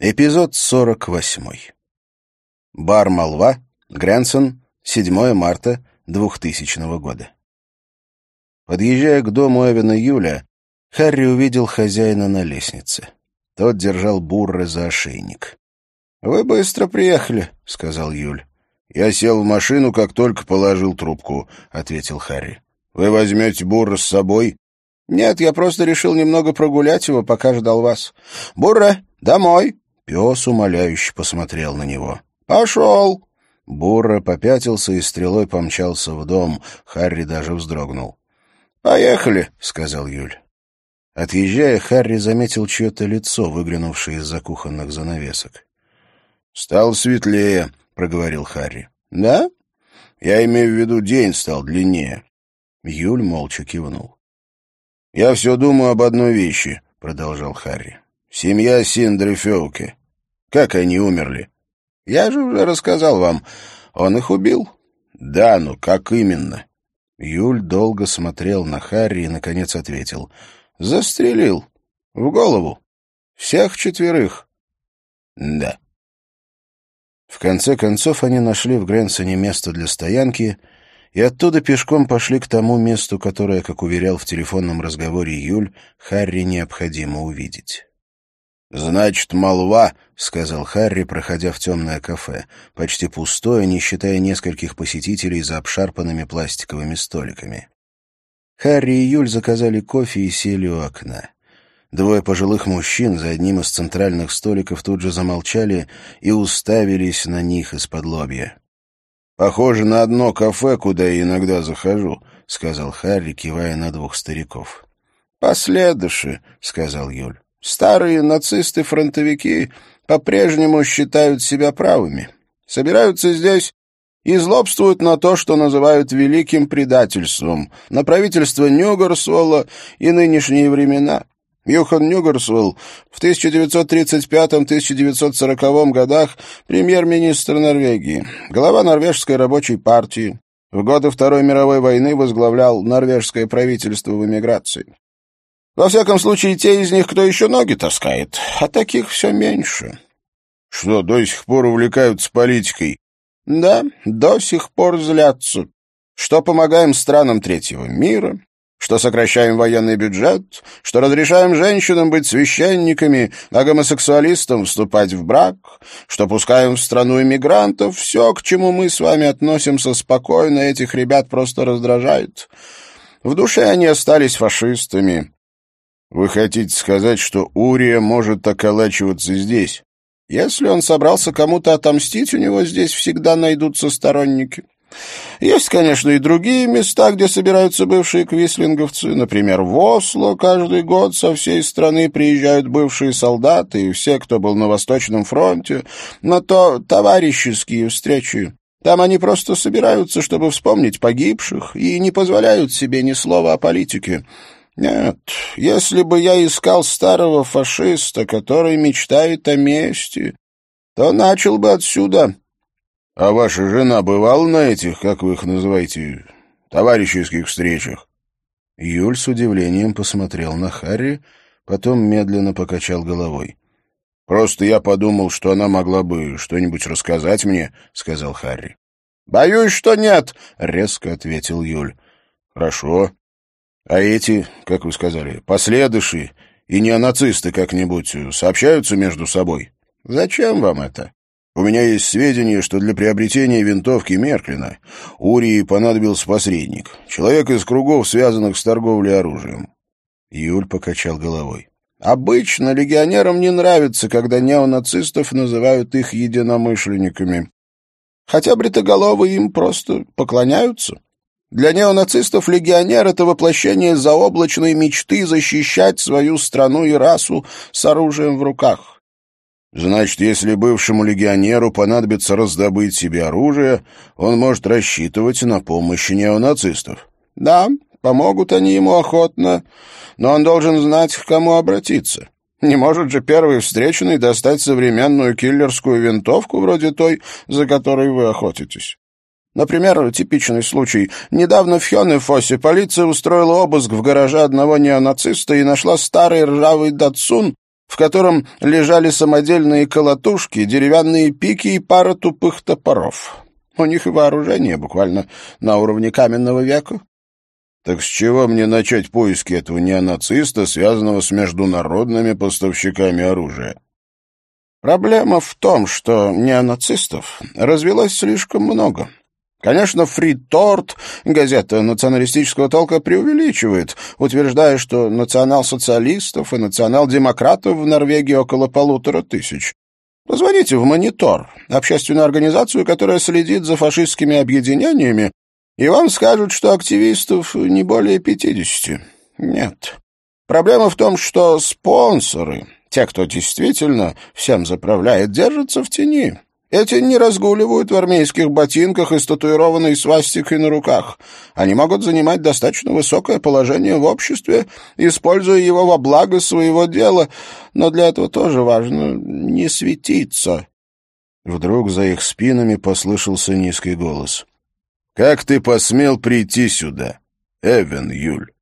Эпизод 48. Бар «Молва», Грэнсон, 7 марта 2000 года. Подъезжая к дому Эвена Юля, Харри увидел хозяина на лестнице. Тот держал бурры за ошейник. «Вы быстро приехали», — сказал Юль. «Я сел в машину, как только положил трубку», — ответил Харри. «Вы возьмете бурра с собой?» «Нет, я просто решил немного прогулять его, пока ждал вас. Бурра, домой!» Пес умоляюще посмотрел на него. «Пошел!» Бурра попятился и стрелой помчался в дом. Харри даже вздрогнул. «Поехали!» — сказал Юль. Отъезжая, Харри заметил чье-то лицо, выглянувшее из-за кухонных занавесок. «Стал светлее», — проговорил Харри. «Да? Я имею в виду, день стал длиннее». Юль молча кивнул. «Я все думаю об одной вещи», — продолжал Харри. «Семья Синдры Феуке. Как они умерли? Я же уже рассказал вам. Он их убил. Да, но как именно? Юль долго смотрел на Харри и, наконец, ответил. Застрелил. В голову. Всех четверых. Да. В конце концов они нашли в Грэнсоне место для стоянки и оттуда пешком пошли к тому месту, которое, как уверял в телефонном разговоре Юль, Харри необходимо увидеть. «Значит, молва», — сказал Харри, проходя в темное кафе, почти пустое, не считая нескольких посетителей за обшарпанными пластиковыми столиками. Харри и Юль заказали кофе и сели у окна. Двое пожилых мужчин за одним из центральных столиков тут же замолчали и уставились на них из-под лобья. «Похоже на одно кафе, куда я иногда захожу», — сказал Харри, кивая на двух стариков. «Последыши», — сказал Юль. Старые нацисты-фронтовики по-прежнему считают себя правыми. Собираются здесь и злобствуют на то, что называют великим предательством, на правительство Нюгарсволла и нынешние времена. Юхан Нюгарсволл в 1935-1940 годах премьер-министр Норвегии, глава норвежской рабочей партии. В годы Второй мировой войны возглавлял норвежское правительство в эмиграции. Во всяком случае, те из них, кто еще ноги таскает, а таких все меньше. Что, до сих пор увлекаются политикой? Да, до сих пор злятся. Что помогаем странам третьего мира, что сокращаем военный бюджет, что разрешаем женщинам быть священниками, а гомосексуалистам вступать в брак, что пускаем в страну иммигрантов, все, к чему мы с вами относимся спокойно, этих ребят просто раздражает. В душе они остались фашистами, вы хотите сказать, что Урия может околачиваться здесь? Если он собрался кому-то отомстить, у него здесь всегда найдутся сторонники. Есть, конечно, и другие места, где собираются бывшие квислинговцы. Например, в Осло каждый год со всей страны приезжают бывшие солдаты и все, кто был на Восточном фронте. Но то товарищеские встречи. Там они просто собираются, чтобы вспомнить погибших, и не позволяют себе ни слова о политике. Нет, если бы я искал старого фашиста, который мечтает о мести, то начал бы отсюда. А ваша жена бывала на этих, как вы их называете, товарищеских встречах? Юль с удивлением посмотрел на Харри, потом медленно покачал головой. «Просто я подумал, что она могла бы что-нибудь рассказать мне», — сказал Харри. «Боюсь, что нет», — резко ответил Юль. «Хорошо. А эти, как вы сказали, последыши и неонацисты как-нибудь сообщаются между собой? Зачем вам это? У меня есть сведения, что для приобретения винтовки Мерклина Урии понадобился посредник, человек из кругов, связанных с торговлей оружием. Юль покачал головой. Обычно легионерам не нравится, когда неонацистов называют их единомышленниками. Хотя бритоголовые им просто поклоняются. Для неонацистов легионер — это воплощение заоблачной мечты защищать свою страну и расу с оружием в руках. Значит, если бывшему легионеру понадобится раздобыть себе оружие, он может рассчитывать на помощь неонацистов. Да, помогут они ему охотно, но он должен знать, к кому обратиться. Не может же первый встречный достать современную киллерскую винтовку вроде той, за которой вы охотитесь. Например, типичный случай. Недавно в Хёнефосе полиция устроила обыск в гараже одного неонациста и нашла старый ржавый датсун, в котором лежали самодельные колотушки, деревянные пики и пара тупых топоров. У них и вооружение буквально на уровне каменного века. Так с чего мне начать поиски этого неонациста, связанного с международными поставщиками оружия? Проблема в том, что неонацистов развелось слишком много. Конечно, Фриторт, газета националистического толка, преувеличивает, утверждая, что национал-социалистов и национал-демократов в Норвегии около полутора тысяч. Позвоните в «Монитор», общественную организацию, которая следит за фашистскими объединениями, и вам скажут, что активистов не более пятидесяти. Нет. Проблема в том, что спонсоры, те, кто действительно всем заправляет, держатся в тени. Эти не разгуливают в армейских ботинках и с свастикой на руках. Они могут занимать достаточно высокое положение в обществе, используя его во благо своего дела, но для этого тоже важно не светиться. Вдруг за их спинами послышался низкий голос. «Как ты посмел прийти сюда, Эвен Юль?»